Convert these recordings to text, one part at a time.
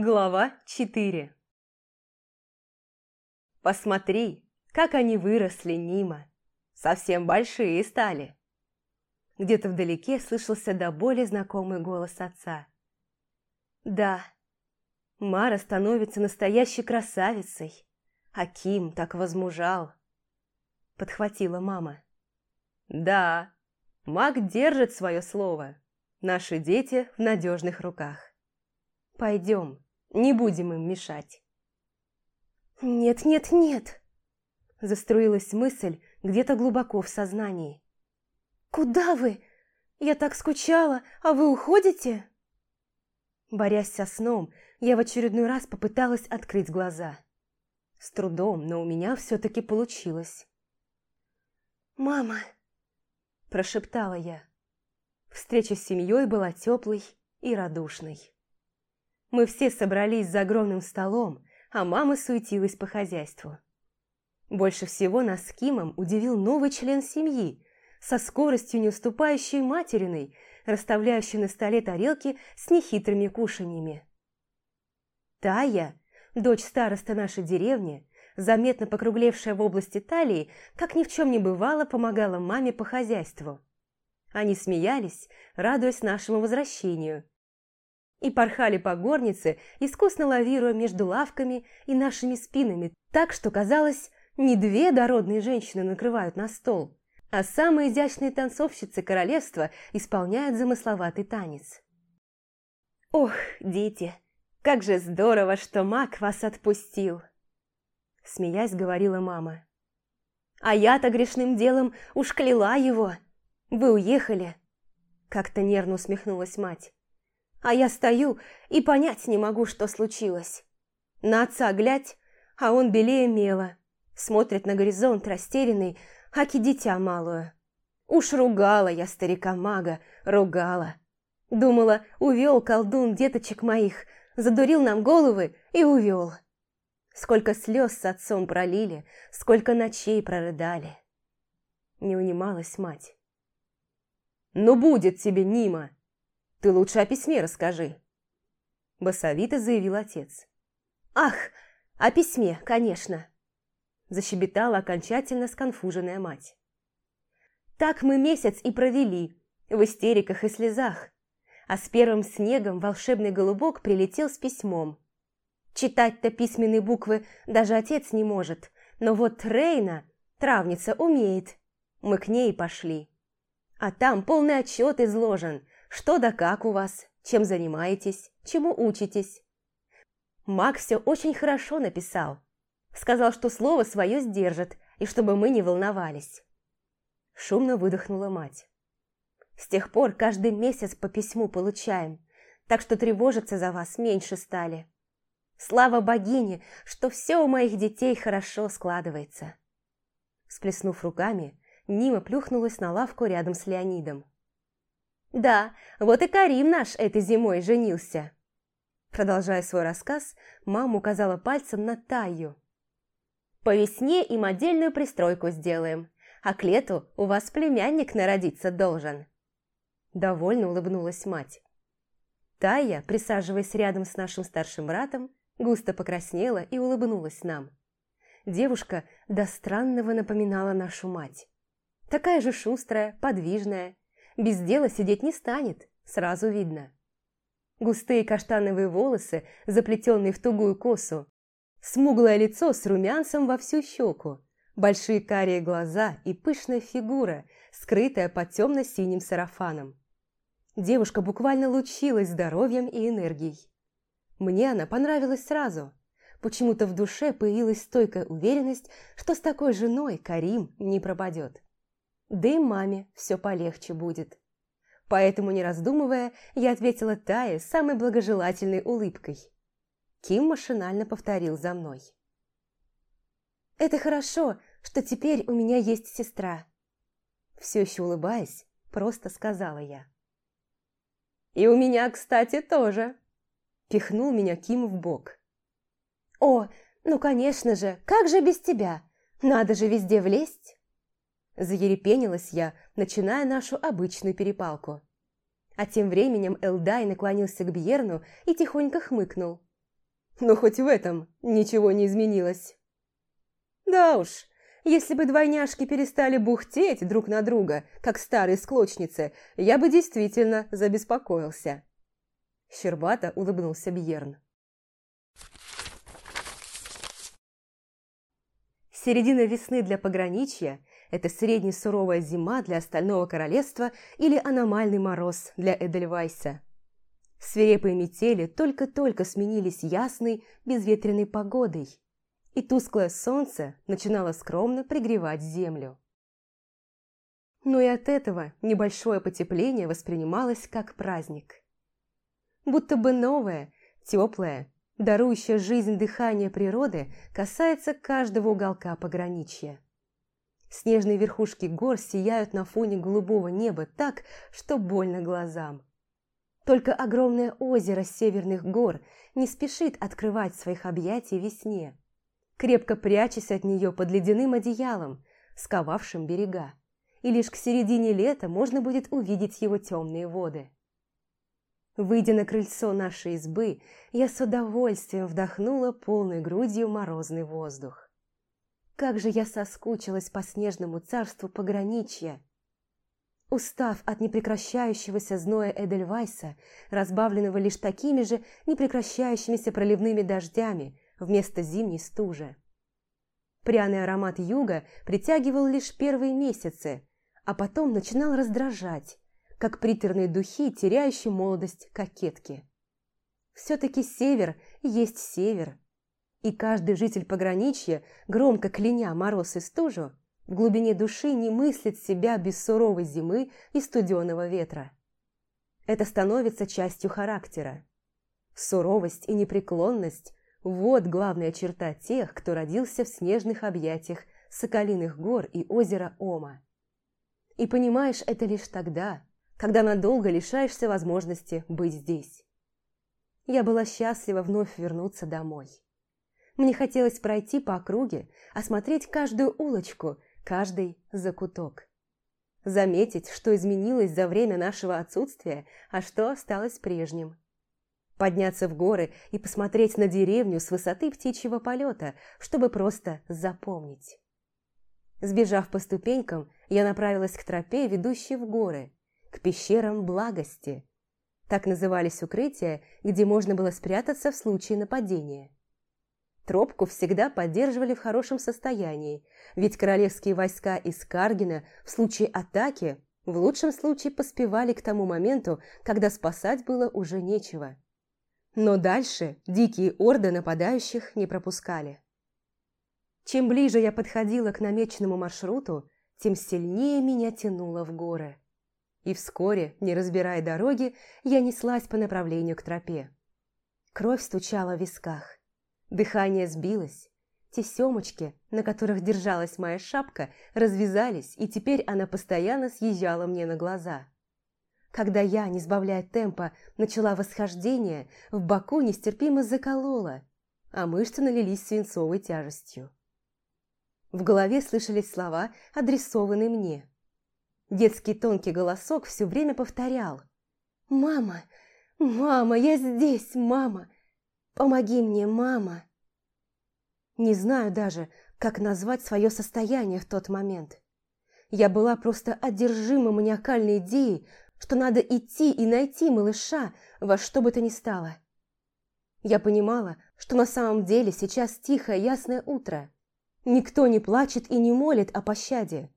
Глава 4 Посмотри, как они выросли, Нима. Совсем большие стали. Где-то вдалеке слышался до боли знакомый голос отца. Да, Мара становится настоящей красавицей, а Ким так возмужал. Подхватила мама. Да, маг держит свое слово. Наши дети в надежных руках. Пойдем. Не будем им мешать. «Нет, нет, нет!» Заструилась мысль где-то глубоко в сознании. «Куда вы? Я так скучала, а вы уходите?» Борясь со сном, я в очередной раз попыталась открыть глаза. С трудом, но у меня все-таки получилось. «Мама!» – прошептала я. Встреча с семьей была теплой и радушной. Мы все собрались за огромным столом, а мама суетилась по хозяйству. Больше всего нас с Кимом удивил новый член семьи, со скоростью не уступающей материной, расставляющей на столе тарелки с нехитрыми кушаньями. Тая, дочь староста нашей деревни, заметно покруглевшая в области талии, как ни в чем не бывало, помогала маме по хозяйству. Они смеялись, радуясь нашему возвращению, и порхали по горнице, искусно лавируя между лавками и нашими спинами, так что, казалось, не две дородные женщины накрывают на стол, а самые изящные танцовщицы королевства исполняют замысловатый танец. «Ох, дети, как же здорово, что маг вас отпустил!» Смеясь, говорила мама. «А я-то грешным делом уж кляла его. Вы уехали!» Как-то нервно усмехнулась мать. А я стою и понять не могу, что случилось. На отца глядь, а он белее мела. Смотрит на горизонт растерянный, аки дитя малую. Уж ругала я старика-мага, ругала. Думала, увел колдун деточек моих, задурил нам головы и увел. Сколько слез с отцом пролили, сколько ночей прорыдали. Не унималась мать. «Ну будет тебе, Нима!» Ты лучше о письме расскажи. Басовито заявил отец. Ах, о письме, конечно. Защебетала окончательно сконфуженная мать. Так мы месяц и провели, в истериках и слезах. А с первым снегом волшебный голубок прилетел с письмом. Читать-то письменные буквы даже отец не может, но вот Рейна, травница, умеет. Мы к ней пошли. А там полный отчет изложен, что да как у вас, чем занимаетесь, чему учитесь. Мак все очень хорошо написал. Сказал, что слово свое сдержит, и чтобы мы не волновались. Шумно выдохнула мать. С тех пор каждый месяц по письму получаем, так что тревожиться за вас меньше стали. Слава богине, что все у моих детей хорошо складывается. Сплеснув руками, Нима плюхнулась на лавку рядом с Леонидом. Да, вот и Карим наш этой зимой женился. Продолжая свой рассказ, мама указала пальцем на Таю. По весне им отдельную пристройку сделаем, а к лету у вас племянник народиться должен. Довольно улыбнулась мать. Тая, присаживаясь рядом с нашим старшим братом, густо покраснела и улыбнулась нам. Девушка до странного напоминала нашу мать. Такая же шустрая, подвижная, без дела сидеть не станет, сразу видно. Густые каштановые волосы, заплетенные в тугую косу, смуглое лицо с румянцем во всю щеку, большие карие глаза и пышная фигура, скрытая под темно-синим сарафаном. Девушка буквально лучилась здоровьем и энергией. Мне она понравилась сразу. Почему-то в душе появилась стойкая уверенность, что с такой женой Карим не пропадет. Да и маме все полегче будет. Поэтому, не раздумывая, я ответила Тае самой благожелательной улыбкой. Ким машинально повторил за мной. «Это хорошо, что теперь у меня есть сестра». Все еще улыбаясь, просто сказала я. «И у меня, кстати, тоже», – пихнул меня Ким в бок. «О, ну конечно же, как же без тебя? Надо же везде влезть!» Заерепенилась я, начиная нашу обычную перепалку. А тем временем Элдай наклонился к Бьерну и тихонько хмыкнул. но хоть в этом ничего не изменилось. Да уж, если бы двойняшки перестали бухтеть друг на друга, как старые склочницы, я бы действительно забеспокоился. Щербато улыбнулся Бьерн. Середина весны для пограничья – это средне суровая зима для остального королевства или аномальный мороз для Эдельвайса. Свирепые метели только-только сменились ясной, безветренной погодой, и тусклое солнце начинало скромно пригревать землю. Но и от этого небольшое потепление воспринималось как праздник. Будто бы новое, теплое, дарующее жизнь дыхание природы касается каждого уголка пограничья. Снежные верхушки гор сияют на фоне голубого неба так, что больно глазам. Только огромное озеро северных гор не спешит открывать своих объятий весне, крепко прячась от нее под ледяным одеялом, сковавшим берега. И лишь к середине лета можно будет увидеть его темные воды. Выйдя на крыльцо нашей избы, я с удовольствием вдохнула полной грудью морозный воздух. Как же я соскучилась по снежному царству пограничья, Устав от непрекращающегося зноя Эдельвайса, разбавленного лишь такими же непрекращающимися проливными дождями вместо зимней стужи. Пряный аромат юга притягивал лишь первые месяцы, а потом начинал раздражать, как приторные духи, теряющие молодость кокетки. Все-таки север есть север, и каждый житель пограничья, громко кляня мороз и стужу, в глубине души не мыслит себя без суровой зимы и студеного ветра. Это становится частью характера. Суровость и непреклонность – вот главная черта тех, кто родился в снежных объятиях Соколиных гор и озера Ома. И понимаешь это лишь тогда, когда надолго лишаешься возможности быть здесь. Я была счастлива вновь вернуться домой. Мне хотелось пройти по округе, осмотреть каждую улочку – каждый закуток. Заметить, что изменилось за время нашего отсутствия, а что осталось прежним. Подняться в горы и посмотреть на деревню с высоты птичьего полета, чтобы просто запомнить. Сбежав по ступенькам, я направилась к тропе, ведущей в горы, к пещерам благости. Так назывались укрытия, где можно было спрятаться в случае нападения. Тропку всегда поддерживали в хорошем состоянии, ведь королевские войска из Каргина в случае атаки в лучшем случае поспевали к тому моменту, когда спасать было уже нечего. Но дальше дикие орды нападающих не пропускали. Чем ближе я подходила к намеченному маршруту, тем сильнее меня тянуло в горы. И вскоре, не разбирая дороги, я неслась по направлению к тропе. Кровь стучала в висках. Дыхание сбилось. Тесемочки, на которых держалась моя шапка, развязались, и теперь она постоянно съезжала мне на глаза. Когда я, не сбавляя темпа, начала восхождение, в боку нестерпимо заколола, а мышцы налились свинцовой тяжестью. В голове слышались слова, адресованные мне. Детский тонкий голосок все время повторял. «Мама! Мама! Я здесь, мама! Помоги мне, мама!» Не знаю даже, как назвать свое состояние в тот момент. Я была просто одержима маниакальной идеей, что надо идти и найти малыша во что бы то ни стало. Я понимала, что на самом деле сейчас тихое ясное утро. Никто не плачет и не молит о пощаде.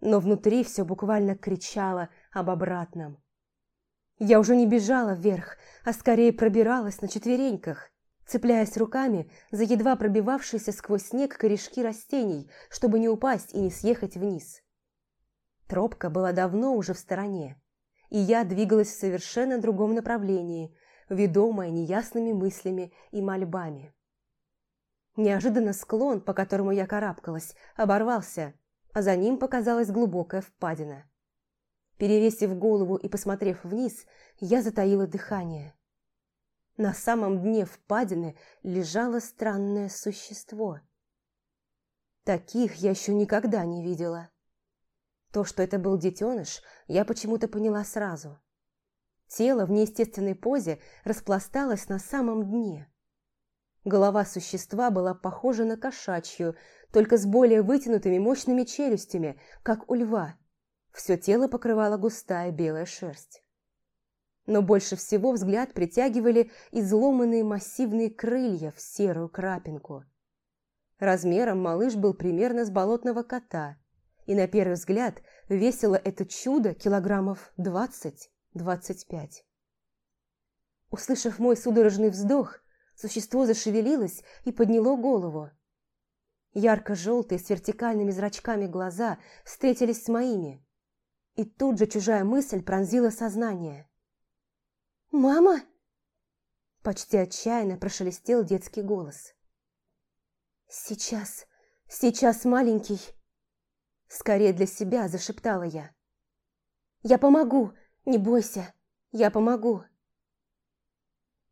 Но внутри все буквально кричало об обратном. Я уже не бежала вверх, а скорее пробиралась на четвереньках, цепляясь руками за едва пробивавшиеся сквозь снег корешки растений, чтобы не упасть и не съехать вниз. Тропка была давно уже в стороне, и я двигалась в совершенно другом направлении, ведомая неясными мыслями и мольбами. Неожиданно склон, по которому я карабкалась, оборвался, а за ним показалась глубокая впадина. Перевесив голову и посмотрев вниз, я затаила дыхание. На самом дне впадины лежало странное существо. Таких я еще никогда не видела. То, что это был детеныш, я почему-то поняла сразу. Тело в неестественной позе распласталось на самом дне. Голова существа была похожа на кошачью, только с более вытянутыми мощными челюстями, как у льва. Все тело покрывала густая белая шерсть. Но больше всего взгляд притягивали изломанные массивные крылья в серую крапинку. Размером малыш был примерно с болотного кота, и на первый взгляд весило это чудо килограммов двадцать-двадцать пять. Услышав мой судорожный вздох, существо зашевелилось и подняло голову. Ярко-желтые с вертикальными зрачками глаза встретились с моими, и тут же чужая мысль пронзила сознание. «Мама!» Почти отчаянно прошелестел детский голос. «Сейчас, сейчас, маленький!» Скорее для себя зашептала я. «Я помогу, не бойся, я помогу!»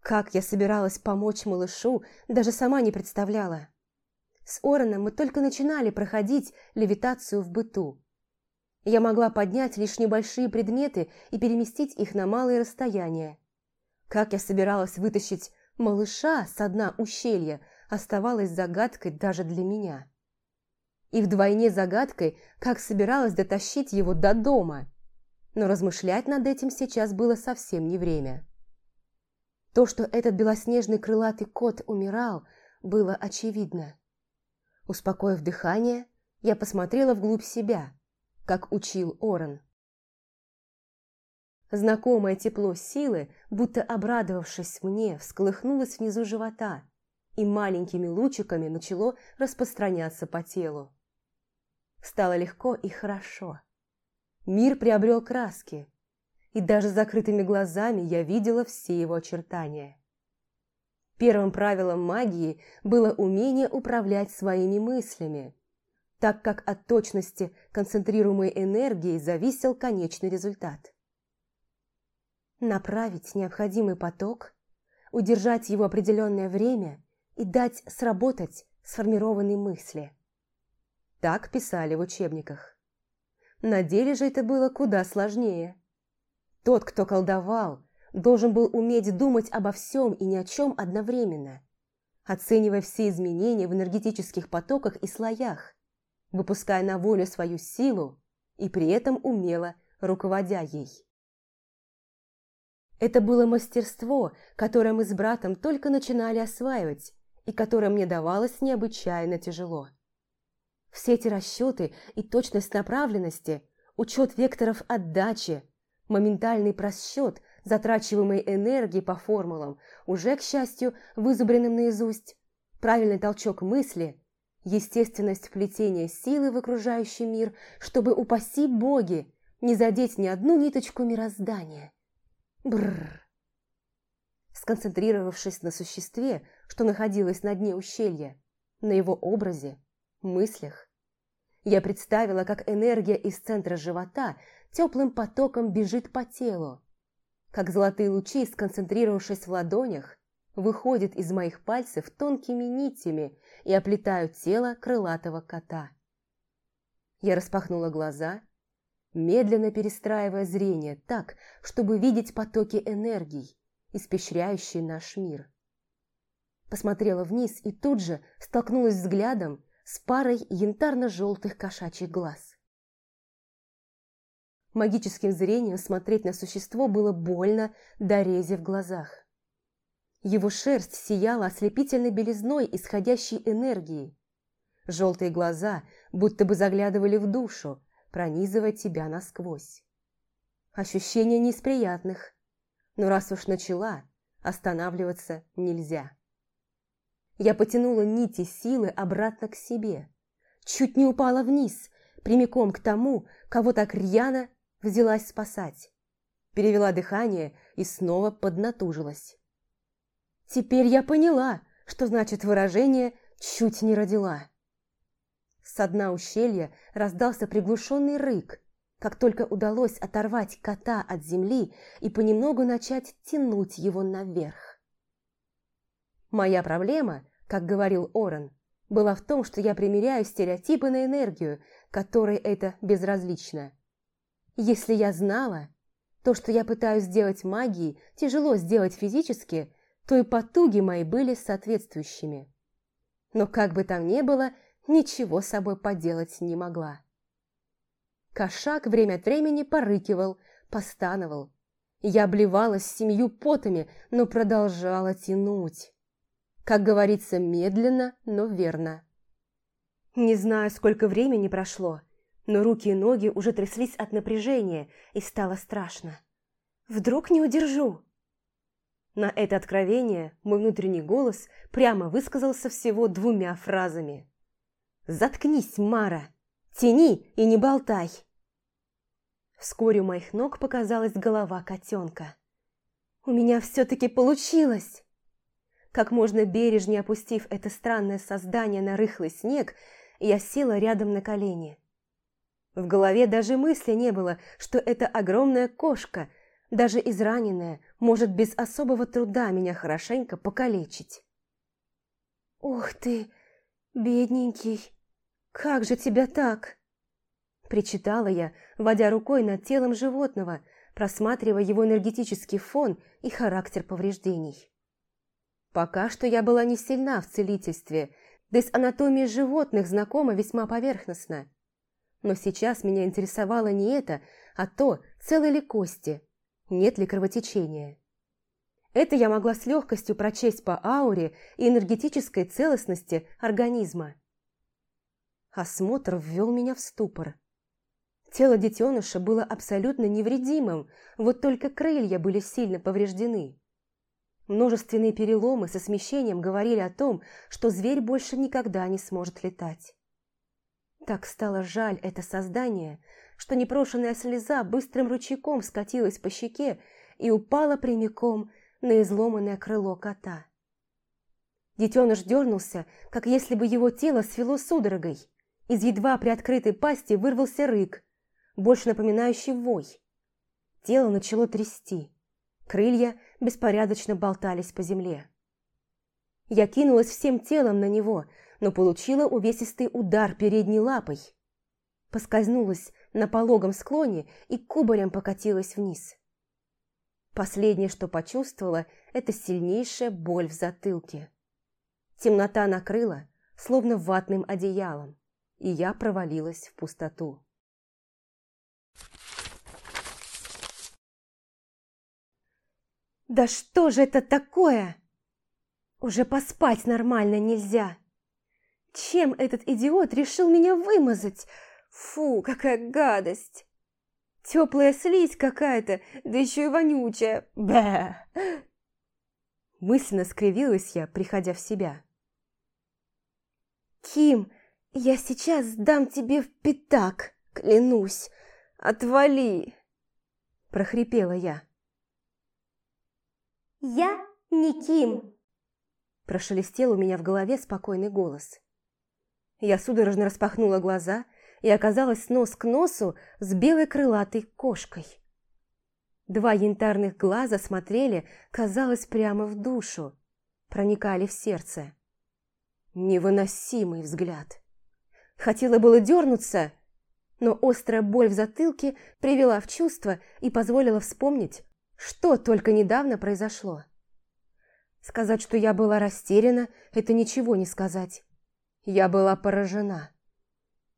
Как я собиралась помочь малышу, даже сама не представляла. С Ороном мы только начинали проходить левитацию в быту. Я могла поднять лишь небольшие предметы и переместить их на малые расстояния. Как я собиралась вытащить малыша с дна ущелья, оставалось загадкой даже для меня. И вдвойне загадкой, как собиралась дотащить его до дома. Но размышлять над этим сейчас было совсем не время. То, что этот белоснежный крылатый кот умирал, было очевидно. Успокоив дыхание, я посмотрела вглубь себя, как учил Орен. Знакомое тепло силы, будто обрадовавшись мне, всколыхнулось внизу живота и маленькими лучиками начало распространяться по телу. Стало легко и хорошо. Мир приобрел краски, и даже закрытыми глазами я видела все его очертания. Первым правилом магии было умение управлять своими мыслями, так как от точности концентрируемой энергии зависел конечный результат. Направить необходимый поток, удержать его определенное время и дать сработать сформированные мысли. Так писали в учебниках. На деле же это было куда сложнее – тот, кто колдовал, должен был уметь думать обо всем и ни о чем одновременно, оценивая все изменения в энергетических потоках и слоях, выпуская на волю свою силу и при этом умело руководя ей. Это было мастерство, которое мы с братом только начинали осваивать и которое мне давалось необычайно тяжело. Все эти расчеты и точность направленности, учет векторов отдачи, Моментальный просчет затрачиваемой энергии по формулам, уже, к счастью, вызубренным наизусть, правильный толчок мысли, естественность вплетения силы в окружающий мир, чтобы, упаси боги, не задеть ни одну ниточку мироздания. Бррр. Сконцентрировавшись на существе, что находилось на дне ущелья, на его образе, мыслях, я представила, как энергия из центра живота теплым потоком бежит по телу, как золотые лучи, сконцентрировавшись в ладонях, выходят из моих пальцев тонкими нитями и оплетают тело крылатого кота. Я распахнула глаза, медленно перестраивая зрение так, чтобы видеть потоки энергий, испещряющие наш мир. Посмотрела вниз и тут же столкнулась взглядом с парой янтарно-желтых кошачьих глаз. Магическим зрением смотреть на существо было больно до в глазах. Его шерсть сияла ослепительной белизной исходящей энергии. Желтые глаза будто бы заглядывали в душу, пронизывая тебя насквозь. Ощущения не из приятных, но раз уж начала, останавливаться нельзя. Я потянула нити силы обратно к себе. Чуть не упала вниз, прямиком к тому, кого так рьяно взялась спасать. Перевела дыхание и снова поднатужилась. Теперь я поняла, что значит выражение «чуть не родила». С дна ущелья раздался приглушенный рык, как только удалось оторвать кота от земли и понемногу начать тянуть его наверх. Моя проблема, как говорил Орен, была в том, что я примеряю стереотипы на энергию, которой это безразлично. Если я знала, то, что я пытаюсь сделать магией, тяжело сделать физически, то и потуги мои были соответствующими. Но как бы там ни было, ничего с собой поделать не могла. Кошак время от времени порыкивал, постановал. Я обливалась семью потами, но продолжала тянуть. Как говорится, медленно, но верно. Не знаю, сколько времени прошло, но руки и ноги уже тряслись от напряжения, и стало страшно. Вдруг не удержу? На это откровение мой внутренний голос прямо высказался всего двумя фразами. «Заткнись, Мара! Тяни и не болтай!» Вскоре у моих ног показалась голова котенка. «У меня все-таки получилось!» Как можно бережнее опустив это странное создание на рыхлый снег, я села рядом на колени. В голове даже мысли не было, что эта огромная кошка, даже израненная, может без особого труда меня хорошенько покалечить. «Ух ты, бедненький, как же тебя так?» Причитала я, водя рукой над телом животного, просматривая его энергетический фон и характер повреждений. Пока что я была не сильна в целительстве, да и с анатомией животных знакома весьма поверхностно. Но сейчас меня интересовало не это, а то, целы ли кости, нет ли кровотечения. Это я могла с легкостью прочесть по ауре и энергетической целостности организма. Осмотр ввел меня в ступор. Тело детеныша было абсолютно невредимым, вот только крылья были сильно повреждены. Множественные переломы со смещением говорили о том, что зверь больше никогда не сможет летать. Так стало жаль это создание, что непрошенная слеза быстрым ручейком скатилась по щеке и упала прямиком на изломанное крыло кота. Детеныш дернулся, как если бы его тело свело судорогой. Из едва приоткрытой пасти вырвался рык, больше напоминающий вой. Тело начало трясти. Крылья беспорядочно болтались по земле. Я кинулась всем телом на него, но получила увесистый удар передней лапой. Поскользнулась на пологом склоне и кубарем покатилась вниз. Последнее, что почувствовала, это сильнейшая боль в затылке. Темнота накрыла, словно ватным одеялом, и я провалилась в пустоту. «Да что же это такое? Уже поспать нормально нельзя. Чем этот идиот решил меня вымазать? Фу, какая гадость! Теплая слизь какая-то, да еще и вонючая. Бэ! Мысленно скривилась я, приходя в себя. «Ким, я сейчас дам тебе в пятак, клянусь. Отвали!» прохрипела я. «Я не Ким!» Прошелестел у меня в голове спокойный голос. Я судорожно распахнула глаза и оказалась нос к носу с белой крылатой кошкой. Два янтарных глаза смотрели, казалось, прямо в душу, проникали в сердце. Невыносимый взгляд. Хотела было дернуться, но острая боль в затылке привела в чувство и позволила вспомнить, что только недавно произошло. Сказать, что я была растеряна, это ничего не сказать. Я была поражена.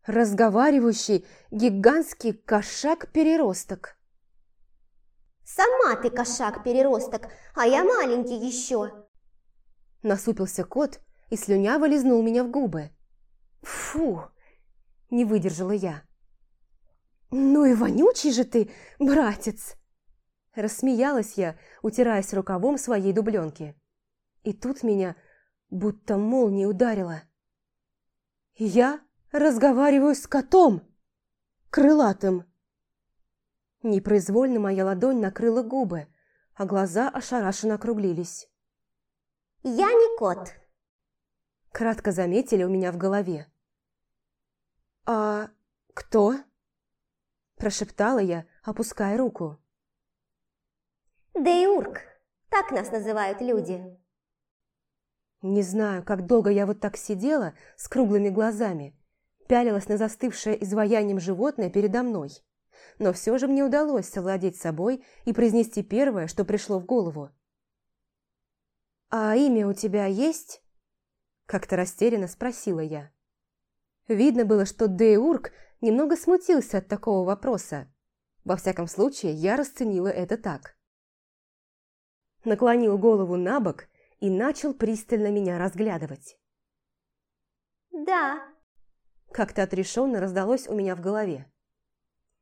Разговаривающий гигантский кошак-переросток. «Сама ты кошак-переросток, а я маленький еще!» Насупился кот и слюняво лизнул меня в губы. «Фу!» – не выдержала я. «Ну и вонючий же ты, братец!» Рассмеялась я, утираясь рукавом своей дубленки. И тут меня будто молнией ударила. Я разговариваю с котом, крылатым. Непроизвольно моя ладонь накрыла губы, а глаза ошарашенно округлились. «Я не кот», – кратко заметили у меня в голове. «А кто?» – прошептала я, опуская руку. Дейурк, так нас называют люди. Не знаю, как долго я вот так сидела с круглыми глазами, пялилась на застывшее изваянием животное передо мной. Но все же мне удалось совладеть собой и произнести первое, что пришло в голову. «А имя у тебя есть?» Как-то растерянно спросила я. Видно было, что Дейург немного смутился от такого вопроса. Во всяком случае, я расценила это так. Наклонил голову на бок и начал пристально меня разглядывать. «Да», – как-то отрешенно раздалось у меня в голове.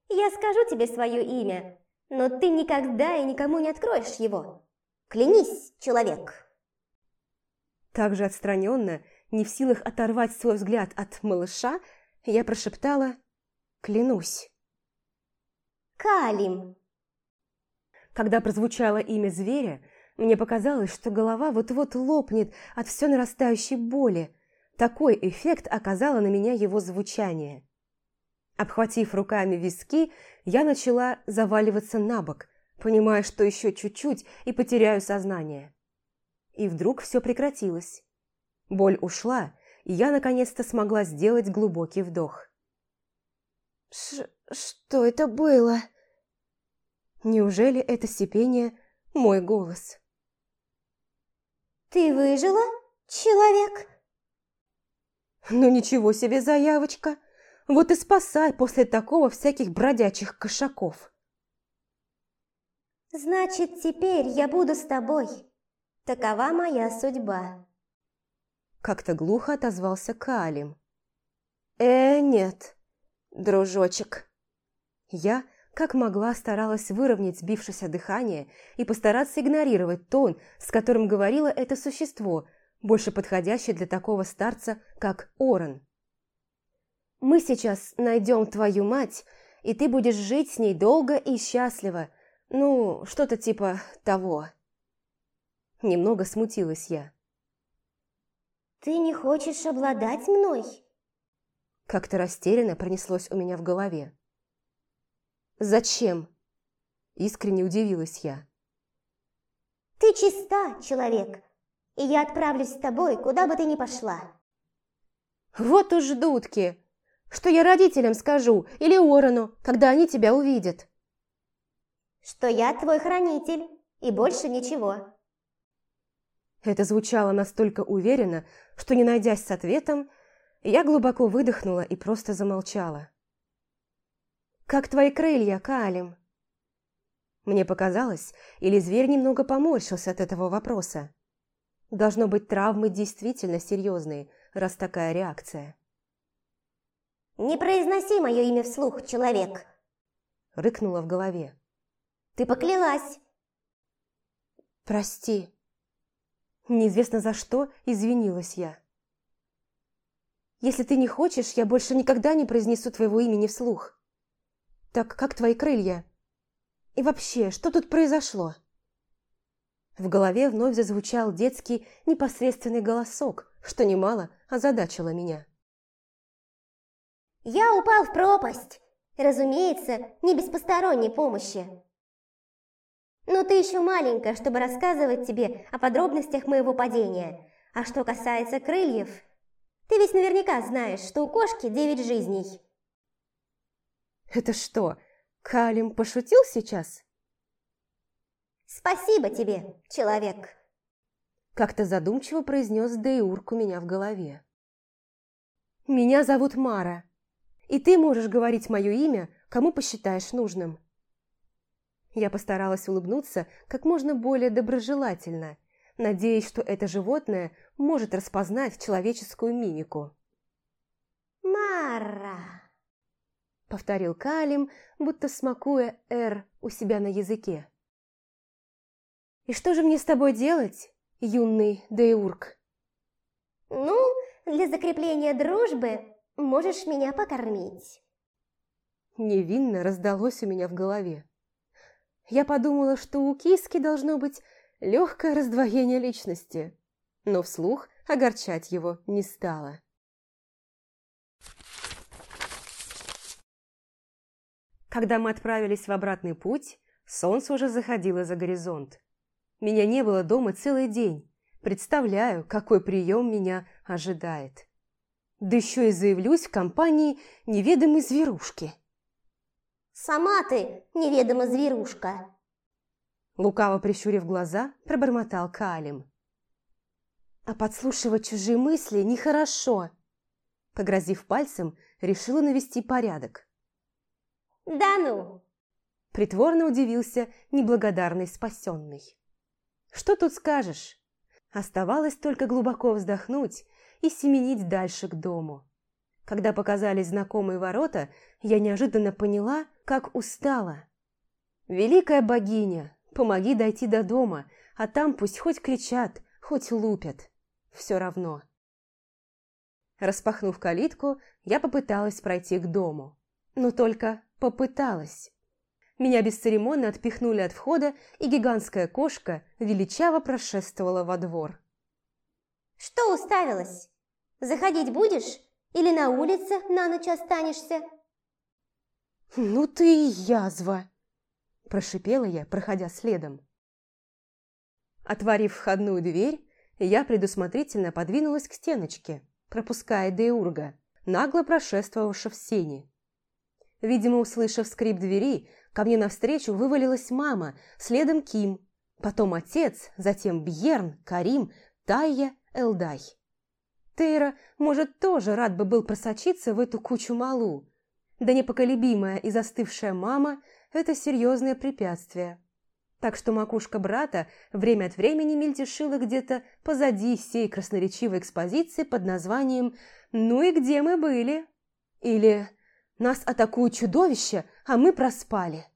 «Я скажу тебе свое имя, но ты никогда и никому не откроешь его. Клянись, человек!» Также отстраненно, не в силах оторвать свой взгляд от малыша, я прошептала «Клянусь». «Калим». Когда прозвучало имя зверя, мне показалось, что голова вот-вот лопнет от все нарастающей боли. Такой эффект оказало на меня его звучание. Обхватив руками виски, я начала заваливаться на бок, понимая, что еще чуть-чуть и потеряю сознание. И вдруг все прекратилось. Боль ушла, и я наконец-то смогла сделать глубокий вдох. Ш «Что это было?» Неужели это сипение мой голос? «Ты выжила, человек?» «Ну ничего себе заявочка! Вот и спасай после такого всяких бродячих кошаков!» «Значит, теперь я буду с тобой. Такова моя судьба». Как-то глухо отозвался Калим. «Э, нет, дружочек». Я как могла, старалась выровнять сбившееся дыхание и постараться игнорировать тон, с которым говорило это существо, больше подходящее для такого старца, как Орен. «Мы сейчас найдем твою мать, и ты будешь жить с ней долго и счастливо. Ну, что-то типа того». Немного смутилась я. «Ты не хочешь обладать мной?» Как-то растерянно пронеслось у меня в голове. «Зачем?» Искренне удивилась я. «Ты чиста, человек, и я отправлюсь с тобой, куда бы ты ни пошла». «Вот уж дудки! Что я родителям скажу или Орону, когда они тебя увидят?» «Что я твой хранитель, и больше ничего». Это звучало настолько уверенно, что, не найдясь с ответом, я глубоко выдохнула и просто замолчала. «Как твои крылья, Калим?» Мне показалось, или зверь немного поморщился от этого вопроса. Должно быть, травмы действительно серьезные, раз такая реакция. «Не произноси мое имя вслух, человек!» Рыкнула в голове. «Ты поклялась!» «Прости!» Неизвестно за что извинилась я. «Если ты не хочешь, я больше никогда не произнесу твоего имени вслух!» «Так как твои крылья? И вообще, что тут произошло?» В голове вновь зазвучал детский непосредственный голосок, что немало озадачило меня. «Я упал в пропасть. Разумеется, не без посторонней помощи. Но ты еще маленькая, чтобы рассказывать тебе о подробностях моего падения. А что касается крыльев, ты ведь наверняка знаешь, что у кошки девять жизней. Это что, Калим пошутил сейчас? Спасибо тебе, человек. Как-то задумчиво произнес Дейурк у меня в голове. Меня зовут Мара, и ты можешь говорить мое имя, кому посчитаешь нужным. Я постаралась улыбнуться как можно более доброжелательно, надеясь, что это животное может распознать человеческую мимику. «Мара!» – повторил Калим, будто смакуя «р» у себя на языке. «И что же мне с тобой делать, юный Дейурк?» «Ну, для закрепления дружбы можешь меня покормить». Невинно раздалось у меня в голове. Я подумала, что у киски должно быть легкое раздвоение личности, но вслух огорчать его не стала. Когда мы отправились в обратный путь, солнце уже заходило за горизонт. Меня не было дома целый день. Представляю, какой прием меня ожидает. Да еще и заявлюсь в компании неведомой зверушки. «Сама ты, неведомая зверушка!» Лукаво прищурив глаза, пробормотал Калим. А подслушивать чужие мысли нехорошо. Погрозив пальцем, решила навести порядок. «Да ну!» Притворно удивился неблагодарный спасенный. «Что тут скажешь?» Оставалось только глубоко вздохнуть и семенить дальше к дому. Когда показались знакомые ворота, я неожиданно поняла, как устала. «Великая богиня, помоги дойти до дома, а там пусть хоть кричат, хоть лупят. Все равно». Распахнув калитку, я попыталась пройти к дому. Но только попыталась. Меня бесцеремонно отпихнули от входа, и гигантская кошка величаво прошествовала во двор. «Что уставилась? Заходить будешь? Или на улице на ночь останешься?» «Ну ты и язва!» – прошипела я, проходя следом. Отворив входную дверь, я предусмотрительно подвинулась к стеночке, пропуская Деурга, нагло прошествовавшего в сени. Видимо, услышав скрип двери, ко мне навстречу вывалилась мама, следом Ким, потом отец, затем Бьерн, Карим, Тайя, Элдай. Тейра, может, тоже рад бы был просочиться в эту кучу малу. Да непоколебимая и застывшая мама – это серьезное препятствие. Так что макушка брата время от времени мельтешила где-то позади всей красноречивой экспозиции под названием «Ну и где мы были?» или нас атакуют чудовища, а мы проспали.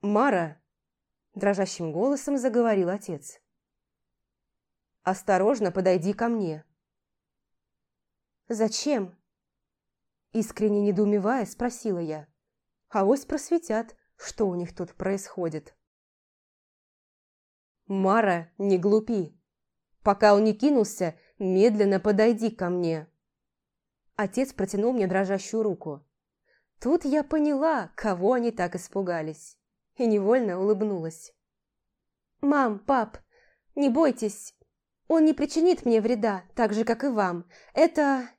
«Мара!» – дрожащим голосом заговорил отец. «Осторожно подойди ко мне». «Зачем?» Искренне недоумевая, спросила я. «Авось просветят, что у них тут происходит». «Мара, не глупи. Пока он не кинулся, медленно подойди ко мне». Отец протянул мне дрожащую руку. Тут я поняла, кого они так испугались, и невольно улыбнулась. «Мам, пап, не бойтесь, он не причинит мне вреда, так же, как и вам. Это...»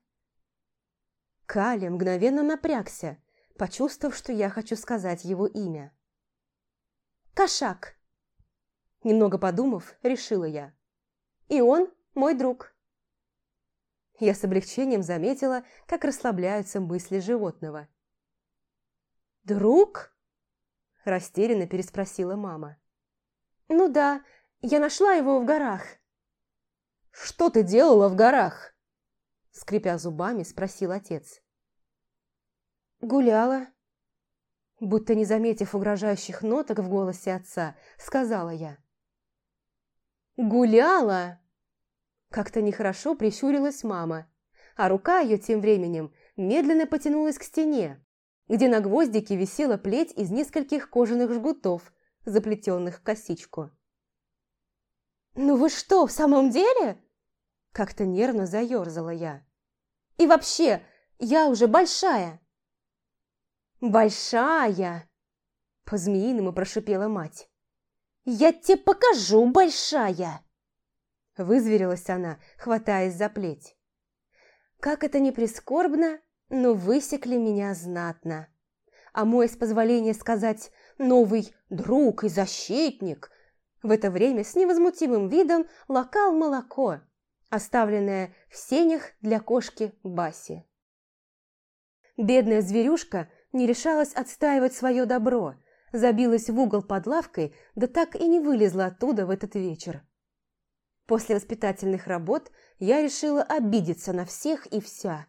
Кали мгновенно напрягся, почувствовав, что я хочу сказать его имя. «Кошак!» Немного подумав, решила я. «И он мой друг». Я с облегчением заметила, как расслабляются мысли животного. «Друг?» – растерянно переспросила мама. «Ну да, я нашла его в горах». «Что ты делала в горах?» – скрипя зубами, спросил отец. «Гуляла». Будто не заметив угрожающих ноток в голосе отца, сказала я. «Гуляла?» Как-то нехорошо прищурилась мама, а рука ее тем временем медленно потянулась к стене, где на гвоздике висела плеть из нескольких кожаных жгутов, заплетенных в косичку. «Ну вы что, в самом деле?» Как-то нервно заерзала я. «И вообще, я уже большая!» «Большая!» По-змеиному прошипела мать. «Я тебе покажу, большая!» Вызверилась она, хватаясь за плеть. Как это ни прискорбно, но высекли меня знатно. А мой, с позволения сказать, новый друг и защитник в это время с невозмутимым видом лакал молоко, оставленное в сенях для кошки Баси. Бедная зверюшка не решалась отстаивать свое добро, забилась в угол под лавкой, да так и не вылезла оттуда в этот вечер. После воспитательных работ я решила обидеться на всех и вся.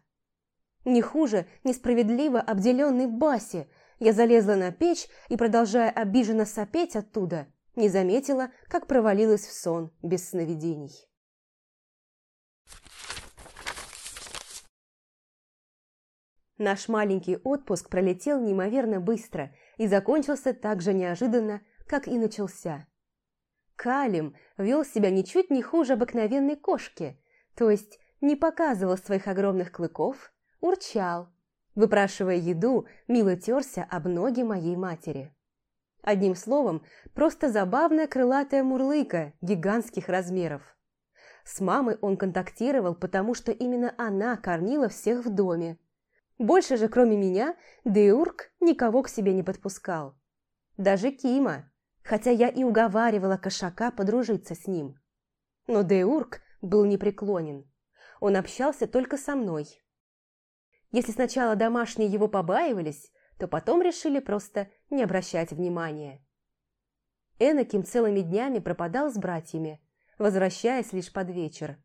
Не хуже несправедливо обделенной Баси, я залезла на печь и, продолжая обиженно сопеть оттуда, не заметила, как провалилась в сон без сновидений. Наш маленький отпуск пролетел неимоверно быстро и закончился так же неожиданно, как и начался. Калим вел себя ничуть не хуже обыкновенной кошки, то есть не показывал своих огромных клыков, урчал, выпрашивая еду, мило терся об ноги моей матери. Одним словом, просто забавная крылатая мурлыка гигантских размеров. С мамой он контактировал, потому что именно она кормила всех в доме. Больше же, кроме меня, Деурк никого к себе не подпускал. Даже Кима, хотя я и уговаривала кошака подружиться с ним. Но Деурк был непреклонен. Он общался только со мной. Если сначала домашние его побаивались, то потом решили просто не обращать внимания. Энаким целыми днями пропадал с братьями, возвращаясь лишь под вечер.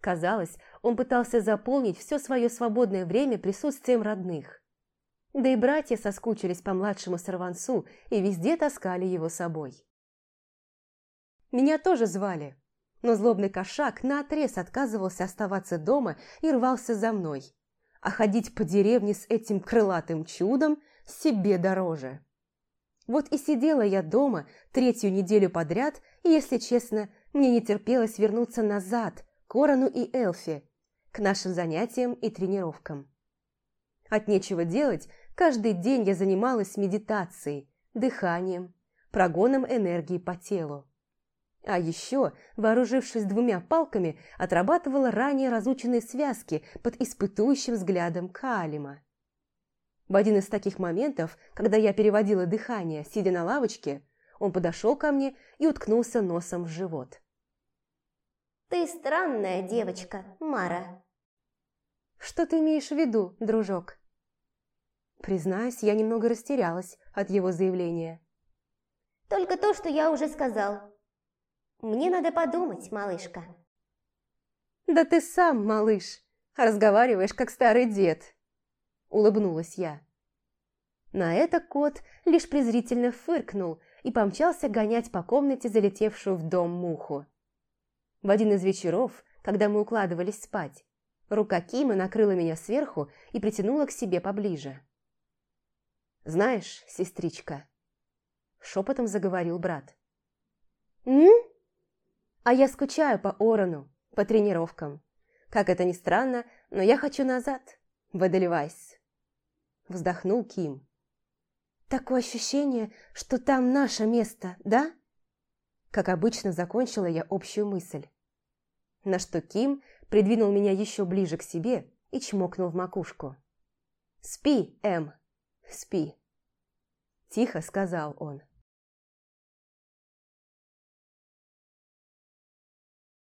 Казалось, он пытался заполнить все свое свободное время присутствием родных. Да и братья соскучились по младшему сорванцу и везде таскали его собой. Меня тоже звали, но злобный кошак наотрез отказывался оставаться дома и рвался за мной, а ходить по деревне с этим крылатым чудом себе дороже. Вот и сидела я дома третью неделю подряд, и, если честно, мне не терпелось вернуться назад, к Орону и Элфи, к нашим занятиям и тренировкам. От нечего делать, каждый день я занималась медитацией, дыханием, прогоном энергии по телу. А еще, вооружившись двумя палками, отрабатывала ранее разученные связки под испытующим взглядом Каалима. В один из таких моментов, когда я переводила дыхание, сидя на лавочке, он подошел ко мне и уткнулся носом в живот. «Ты странная девочка, Мара». «Что ты имеешь в виду, дружок?» Признаюсь, я немного растерялась от его заявления. «Только то, что я уже сказал. Мне надо подумать, малышка». «Да ты сам, малыш, разговариваешь, как старый дед», – улыбнулась я. На это кот лишь презрительно фыркнул и помчался гонять по комнате залетевшую в дом муху. В один из вечеров, когда мы укладывались спать, рука Кима накрыла меня сверху и притянула к себе поближе. «Знаешь, сестричка», – шепотом заговорил брат. «М?» «А я скучаю по Орону, по тренировкам. Как это ни странно, но я хочу назад, в Эдельвайс». Вздохнул Ким. «Такое ощущение, что там наше место, да?» Как обычно, закончила я общую мысль. На что Ким придвинул меня еще ближе к себе и чмокнул в макушку. «Спи, Эм, спи», – тихо сказал он.